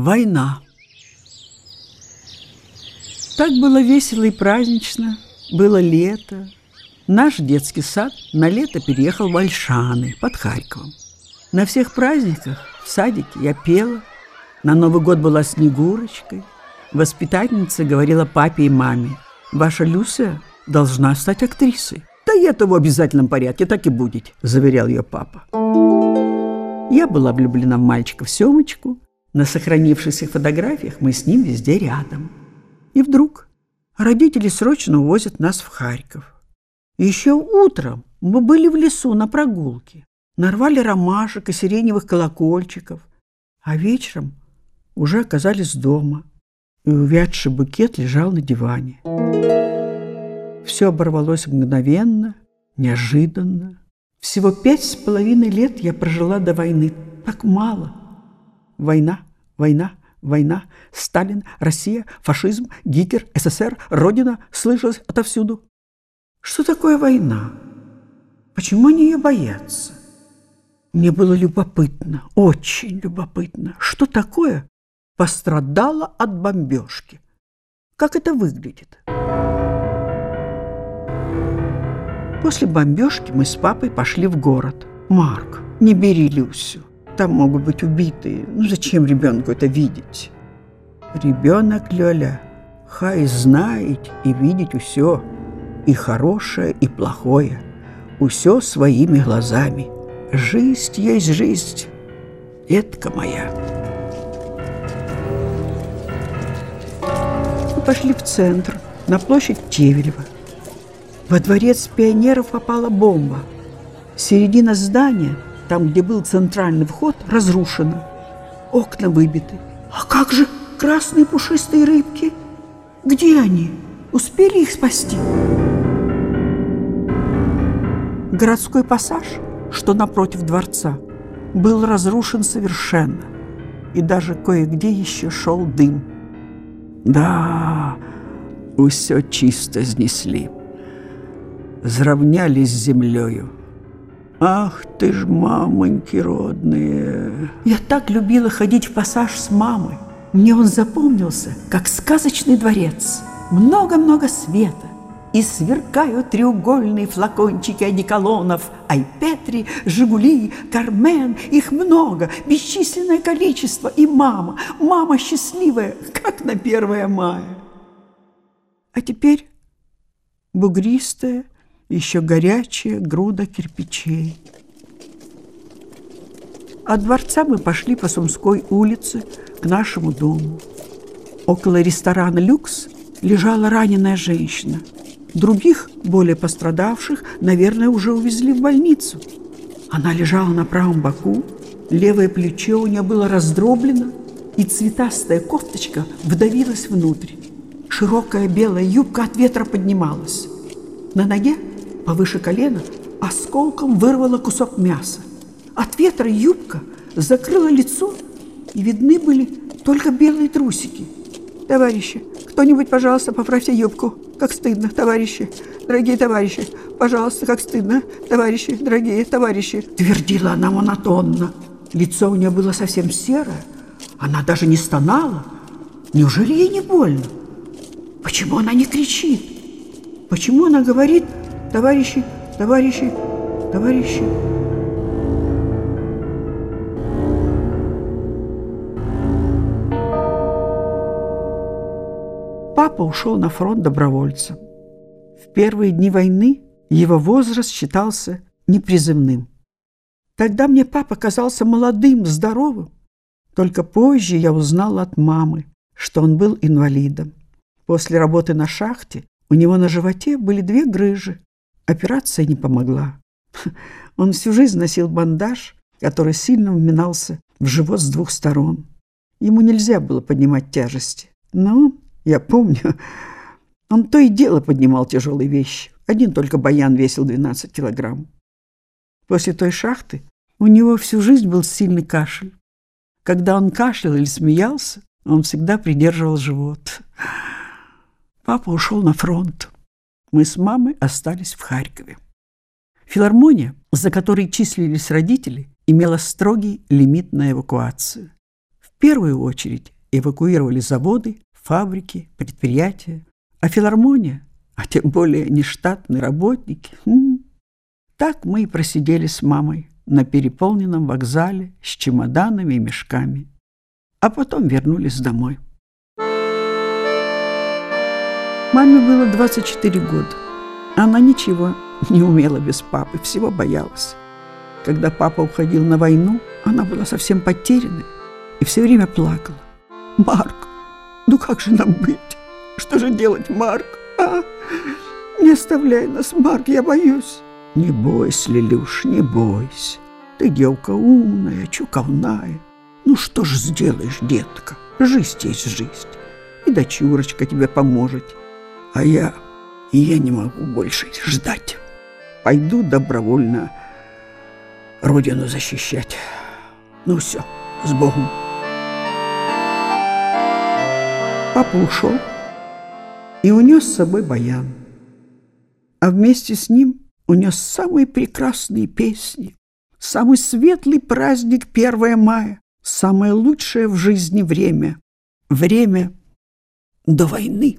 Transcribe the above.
Война. Так было весело и празднично. Было лето. Наш детский сад на лето переехал в Ольшаны под Харьковом. На всех праздниках в садике я пела. На Новый год была Снегурочкой. Воспитательница говорила папе и маме, «Ваша Люся должна стать актрисой». «Да это в обязательном порядке, так и будет», – заверял ее папа. Я была влюблена в мальчика в Семочку. На сохранившихся фотографиях мы с ним везде рядом. И вдруг родители срочно увозят нас в Харьков. Еще утром мы были в лесу на прогулке, нарвали ромашек и сиреневых колокольчиков, а вечером уже оказались дома, и увядший букет лежал на диване. Все оборвалось мгновенно, неожиданно. Всего пять с половиной лет я прожила до войны. Так мало. Война, война, война. Сталин, Россия, фашизм, Гитлер, СССР, Родина слышалось отовсюду. Что такое война? Почему они ее боятся? Мне было любопытно, очень любопытно, что такое пострадало от бомбежки. Как это выглядит? После бомбежки мы с папой пошли в город. Марк, не бери Люсю. Там могут быть убитые. Ну зачем ребенку это видеть? Ребенок, Лёля, хай знает и видеть все, и хорошее, и плохое, все своими глазами. Жизнь есть жизнь, детка моя. Мы пошли в центр, на площадь Тевелева. Во дворец пионеров попала бомба. Середина здания, там, где был центральный вход, разрушена. Окна выбиты. А как же красные пушистые рыбки? Где они? Успели их спасти? Городской пассаж, что напротив дворца, был разрушен совершенно. И даже кое-где еще шел дым. Да, все чисто снесли зравнялись с землею. Ах ты ж, мамоньки родные! Я так любила ходить в пассаж с мамой. Мне он запомнился, как сказочный дворец. Много-много света. И сверкают треугольные флакончики одеколонов, Айпетри, Жигули, Кармен, их много, бесчисленное количество. И мама, мама счастливая, как на 1 мая. А теперь бугристая, еще горячая груда кирпичей. От дворца мы пошли по Сумской улице к нашему дому. Около ресторана «Люкс» лежала раненая женщина. Других, более пострадавших, наверное, уже увезли в больницу. Она лежала на правом боку, левое плечо у нее было раздроблено, и цветастая кофточка вдавилась внутрь. Широкая белая юбка от ветра поднималась. На ноге повыше колена, осколком вырвала кусок мяса. От ветра юбка закрыла лицо, и видны были только белые трусики. «Товарищи, кто-нибудь, пожалуйста, поправьте юбку. Как стыдно, товарищи, дорогие товарищи. Пожалуйста, как стыдно, товарищи, дорогие товарищи!» Твердила она монотонно. Лицо у нее было совсем серое. Она даже не стонала. Неужели ей не больно? Почему она не кричит? Почему она говорит Товарищи, товарищи, товарищи. Папа ушел на фронт добровольцем. В первые дни войны его возраст считался неприземным. Тогда мне папа казался молодым, здоровым. Только позже я узнала от мамы, что он был инвалидом. После работы на шахте у него на животе были две грыжи, Операция не помогла. Он всю жизнь носил бандаж, который сильно вминался в живот с двух сторон. Ему нельзя было поднимать тяжести. Но, я помню, он то и дело поднимал тяжелые вещи. Один только баян весил 12 килограмм. После той шахты у него всю жизнь был сильный кашель. Когда он кашлял или смеялся, он всегда придерживал живот. Папа ушел на фронт. Мы с мамой остались в Харькове. Филармония, за которой числились родители, имела строгий лимит на эвакуацию. В первую очередь эвакуировали заводы, фабрики, предприятия, а филармония, а тем более нештатные работники. М -м. Так мы и просидели с мамой на переполненном вокзале с чемоданами и мешками, а потом вернулись домой. Маме было 24 года. Она ничего не умела без папы, всего боялась. Когда папа уходил на войну, она была совсем потерянной и все время плакала. «Марк, ну как же нам быть? Что же делать, Марк? А? Не оставляй нас, Марк, я боюсь». «Не бойся, Лилюш, не бойся. Ты девка умная, чуковная. Ну что ж сделаешь, детка? Жизнь есть жизнь. И дочурочка тебе поможет. А я, я не могу больше ждать. Пойду добровольно родину защищать. Ну все, с Богом. Папа ушел и унес с собой баян. А вместе с ним унес самые прекрасные песни, самый светлый праздник 1 мая, самое лучшее в жизни время, время до войны.